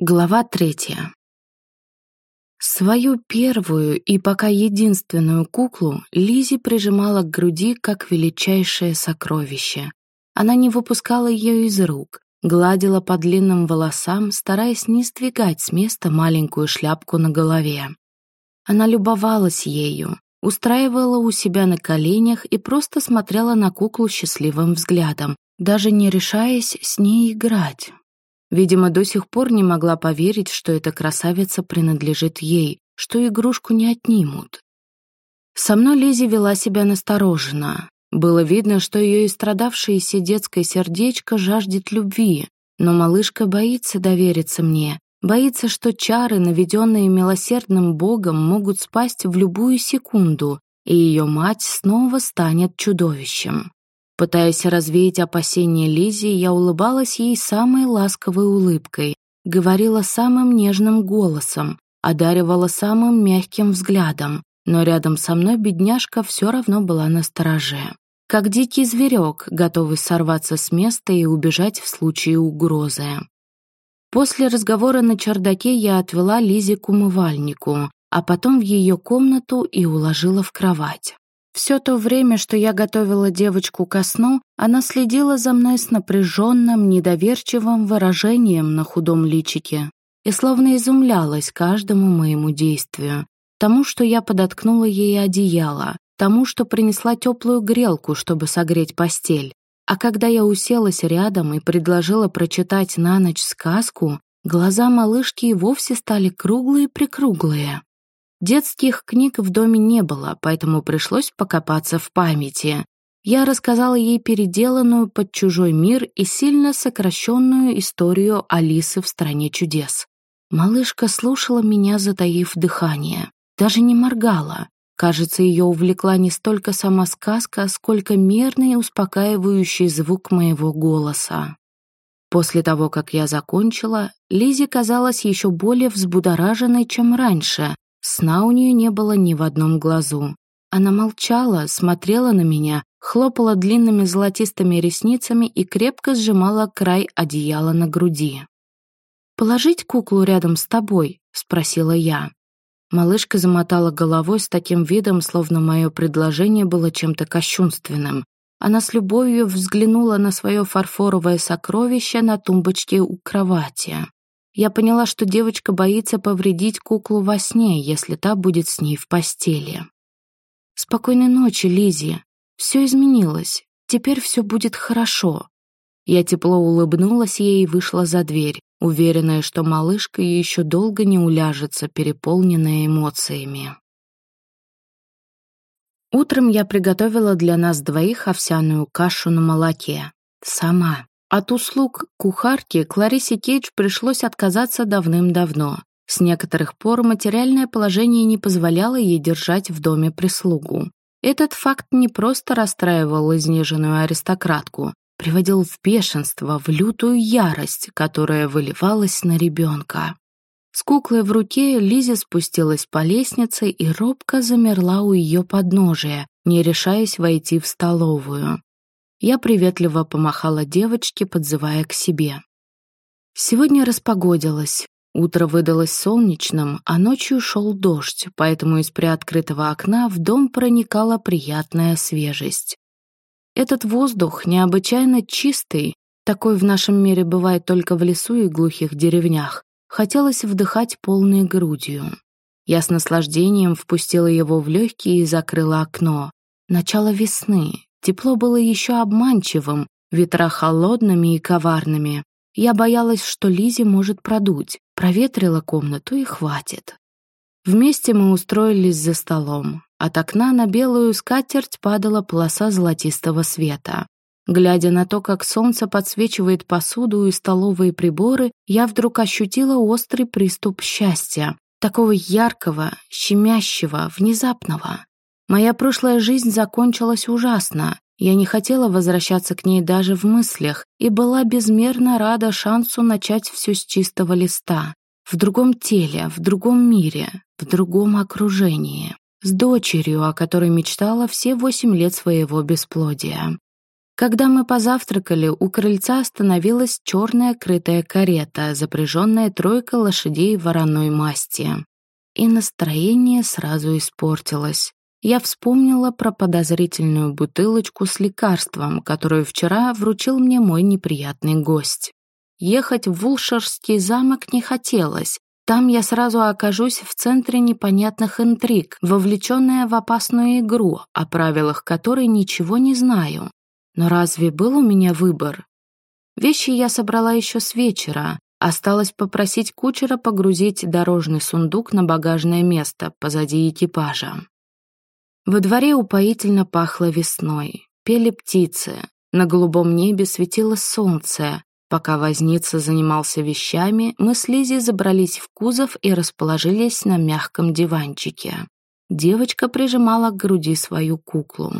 Глава третья. Свою первую и пока единственную куклу Лизи прижимала к груди как величайшее сокровище. Она не выпускала ее из рук, гладила по длинным волосам, стараясь не сдвигать с места маленькую шляпку на голове. Она любовалась ею, устраивала у себя на коленях и просто смотрела на куклу счастливым взглядом, даже не решаясь с ней играть. Видимо, до сих пор не могла поверить, что эта красавица принадлежит ей, что игрушку не отнимут. Со мной Лизи вела себя настороженно. Было видно, что ее истрадавшееся детское сердечко жаждет любви, но малышка боится довериться мне, боится, что чары, наведенные милосердным богом, могут спасть в любую секунду, и ее мать снова станет чудовищем. Пытаясь развеять опасения Лизи, я улыбалась ей самой ласковой улыбкой, говорила самым нежным голосом, одаривала самым мягким взглядом, но рядом со мной бедняжка все равно была на стороже. Как дикий зверек, готовый сорваться с места и убежать в случае угрозы. После разговора на чердаке я отвела Лизи к умывальнику, а потом в ее комнату и уложила в кровать. Все то время, что я готовила девочку ко сну, она следила за мной с напряженным, недоверчивым выражением на худом личике и словно изумлялась каждому моему действию. Тому, что я подоткнула ей одеяло, тому, что принесла теплую грелку, чтобы согреть постель. А когда я уселась рядом и предложила прочитать на ночь сказку, глаза малышки и вовсе стали круглые-прикруглые. Детских книг в доме не было, поэтому пришлось покопаться в памяти. Я рассказала ей переделанную под чужой мир и сильно сокращенную историю Алисы в «Стране чудес». Малышка слушала меня, затаив дыхание. Даже не моргала. Кажется, ее увлекла не столько сама сказка, сколько мерный успокаивающий звук моего голоса. После того, как я закончила, Лизе казалась еще более взбудораженной, чем раньше, Сна у нее не было ни в одном глазу. Она молчала, смотрела на меня, хлопала длинными золотистыми ресницами и крепко сжимала край одеяла на груди. «Положить куклу рядом с тобой?» — спросила я. Малышка замотала головой с таким видом, словно мое предложение было чем-то кощунственным. Она с любовью взглянула на свое фарфоровое сокровище на тумбочке у кровати. Я поняла, что девочка боится повредить куклу во сне, если та будет с ней в постели. «Спокойной ночи, Лизи. Все изменилось. Теперь все будет хорошо». Я тепло улыбнулась ей и вышла за дверь, уверенная, что малышка еще долго не уляжется, переполненная эмоциями. Утром я приготовила для нас двоих овсяную кашу на молоке. Сама. От услуг кухарки Кларисе Кейдж пришлось отказаться давным-давно. С некоторых пор материальное положение не позволяло ей держать в доме прислугу. Этот факт не просто расстраивал изнеженную аристократку, приводил в бешенство, в лютую ярость, которая выливалась на ребенка. С куклой в руке Лиза спустилась по лестнице и робко замерла у ее подножия, не решаясь войти в столовую. Я приветливо помахала девочке, подзывая к себе. Сегодня распогодилось. Утро выдалось солнечным, а ночью шел дождь, поэтому из приоткрытого окна в дом проникала приятная свежесть. Этот воздух необычайно чистый, такой в нашем мире бывает только в лесу и глухих деревнях, хотелось вдыхать полной грудью. Я с наслаждением впустила его в легкие и закрыла окно. Начало весны, Тепло было еще обманчивым, ветра холодными и коварными. Я боялась, что Лизе может продуть. Проветрила комнату и хватит. Вместе мы устроились за столом. От окна на белую скатерть падала полоса золотистого света. Глядя на то, как солнце подсвечивает посуду и столовые приборы, я вдруг ощутила острый приступ счастья. Такого яркого, щемящего, внезапного. Моя прошлая жизнь закончилась ужасно. Я не хотела возвращаться к ней даже в мыслях и была безмерно рада шансу начать все с чистого листа. В другом теле, в другом мире, в другом окружении. С дочерью, о которой мечтала все восемь лет своего бесплодия. Когда мы позавтракали, у крыльца остановилась черная крытая карета, запряженная тройкой лошадей вороной масти. И настроение сразу испортилось. Я вспомнила про подозрительную бутылочку с лекарством, которую вчера вручил мне мой неприятный гость. Ехать в Вулшерский замок не хотелось. Там я сразу окажусь в центре непонятных интриг, вовлеченная в опасную игру, о правилах которой ничего не знаю. Но разве был у меня выбор? Вещи я собрала еще с вечера. Осталось попросить кучера погрузить дорожный сундук на багажное место позади экипажа. Во дворе упоительно пахло весной. Пели птицы. На голубом небе светило солнце. Пока возница занимался вещами, мы с Лизи забрались в кузов и расположились на мягком диванчике. Девочка прижимала к груди свою куклу.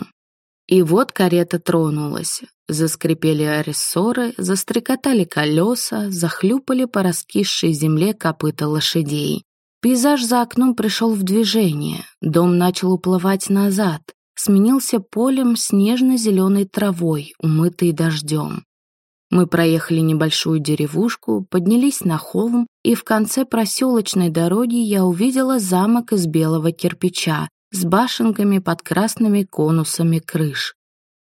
И вот карета тронулась. Заскрипели арессоры, застрекотали колеса, захлюпали по раскисшей земле копыта лошадей. Пейзаж за окном пришел в движение. Дом начал уплывать назад. Сменился полем с нежно-зеленой травой, умытой дождем. Мы проехали небольшую деревушку, поднялись на холм, и в конце проселочной дороги я увидела замок из белого кирпича, с башенками под красными конусами крыш.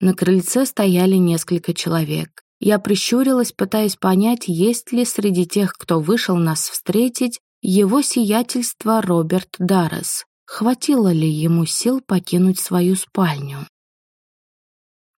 На крыльце стояли несколько человек. Я прищурилась, пытаясь понять, есть ли среди тех, кто вышел нас встретить, его сиятельство Роберт Даррес. Хватило ли ему сил покинуть свою спальню?